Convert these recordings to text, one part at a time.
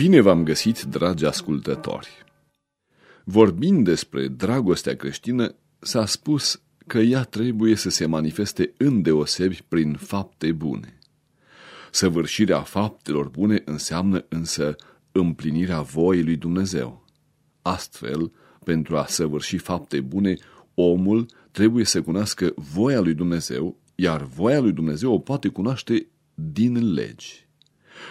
Bine v-am găsit, dragi ascultători! Vorbind despre dragostea creștină, s-a spus că ea trebuie să se manifeste îndeosebi prin fapte bune. Săvârșirea faptelor bune înseamnă însă împlinirea voii lui Dumnezeu. Astfel, pentru a săvârși fapte bune, omul trebuie să cunoască voia lui Dumnezeu, iar voia lui Dumnezeu o poate cunoaște din legi.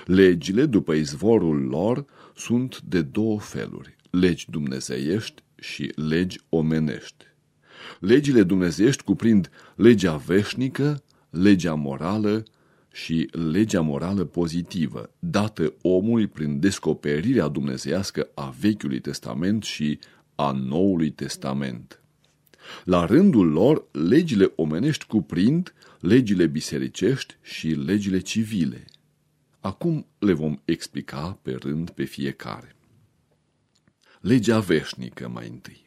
Legile, după izvorul lor, sunt de două feluri, legi dumnezeiești și legi omenești. Legile dumnezeiești cuprind legea veșnică, legea morală și legea morală pozitivă, dată omului prin descoperirea dumnezeiască a Vechiului Testament și a Noului Testament. La rândul lor, legile omenești cuprind legile bisericești și legile civile. Acum le vom explica pe rând pe fiecare. Legea veșnică mai întâi.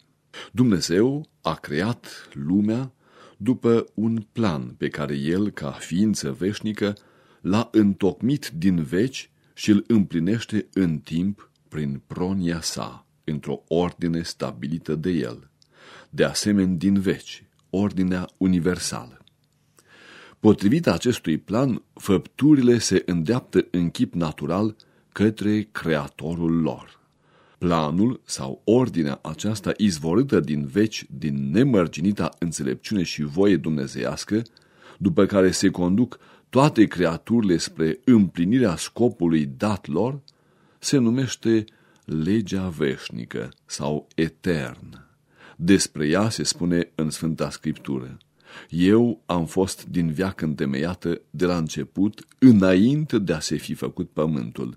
Dumnezeu a creat lumea după un plan pe care el, ca ființă veșnică, l-a întocmit din veci și îl împlinește în timp prin pronia sa, într-o ordine stabilită de el, de asemenea din veci, ordinea universală. Potrivit acestui plan, făpturile se îndeaptă în chip natural către creatorul lor. Planul sau ordinea aceasta izvorâtă din veci, din nemărginita înțelepciune și voie dumnezeiască, după care se conduc toate creaturile spre împlinirea scopului dat lor, se numește legea veșnică sau eternă. Despre ea se spune în Sfânta Scriptură. Eu am fost din viac întemeiată de la început, înainte de a se fi făcut pământul,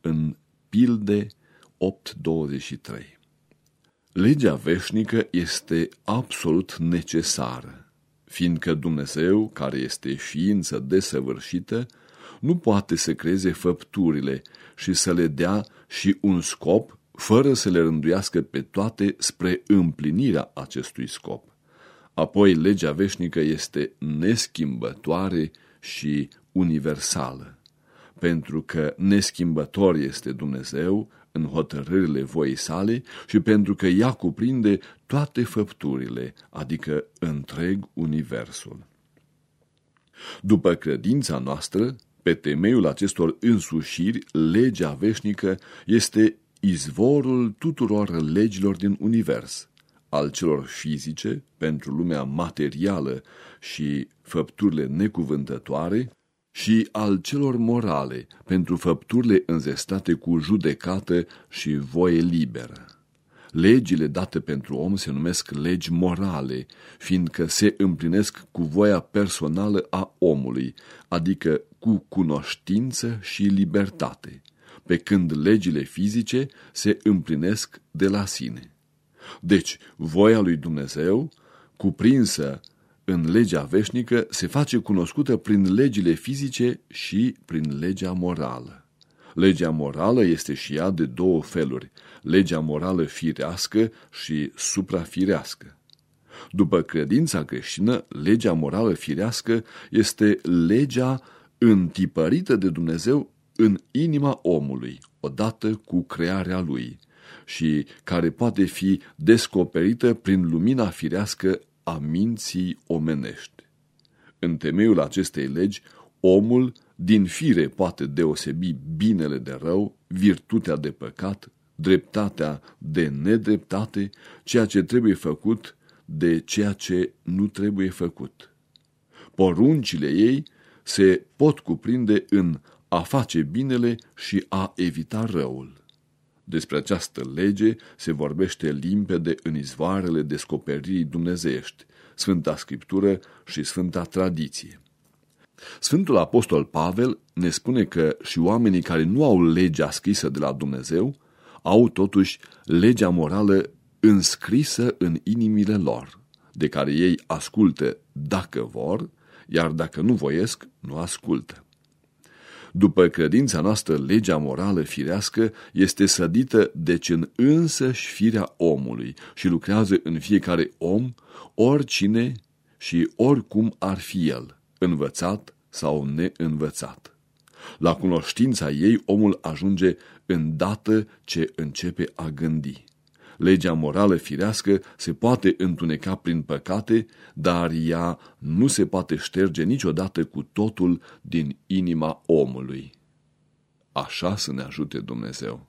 în pilde 8.23. Legea veșnică este absolut necesară, fiindcă Dumnezeu, care este ființă desăvârșită, nu poate să creeze făpturile și să le dea și un scop, fără să le rânduiască pe toate spre împlinirea acestui scop. Apoi, legea veșnică este neschimbătoare și universală, pentru că neschimbător este Dumnezeu în hotărârile voii sale și pentru că ea cuprinde toate făpturile, adică întreg universul. După credința noastră, pe temeiul acestor însușiri, legea veșnică este izvorul tuturor legilor din univers, al celor fizice pentru lumea materială și făpturile necuvântătoare și al celor morale pentru făpturile înzestate cu judecată și voie liberă. Legile date pentru om se numesc legi morale, fiindcă se împlinesc cu voia personală a omului, adică cu cunoștință și libertate, pe când legile fizice se împlinesc de la sine. Deci, voia lui Dumnezeu, cuprinsă în legea veșnică, se face cunoscută prin legile fizice și prin legea morală. Legea morală este și ea de două feluri, legea morală firească și suprafirească. După credința creștină, legea morală firească este legea întipărită de Dumnezeu în inima omului, odată cu crearea lui, și care poate fi descoperită prin lumina firească a minții omenești. În temeiul acestei legi, omul din fire poate deosebi binele de rău, virtutea de păcat, dreptatea de nedreptate, ceea ce trebuie făcut de ceea ce nu trebuie făcut. Poruncile ei se pot cuprinde în a face binele și a evita răul. Despre această lege se vorbește limpede în izvoarele descoperirii dumnezeiești, Sfânta Scriptură și Sfânta Tradiție. Sfântul Apostol Pavel ne spune că și oamenii care nu au legea scrisă de la Dumnezeu au totuși legea morală înscrisă în inimile lor, de care ei ascultă dacă vor, iar dacă nu voiesc, nu ascultă. După credința noastră, legea morală firească este sădită deci în însăși firea omului și lucrează în fiecare om, oricine și oricum ar fi el, învățat sau neînvățat. La cunoștința ei omul ajunge îndată ce începe a gândi. Legea morală firească se poate întuneca prin păcate, dar ea nu se poate șterge niciodată cu totul din inima omului. Așa să ne ajute Dumnezeu.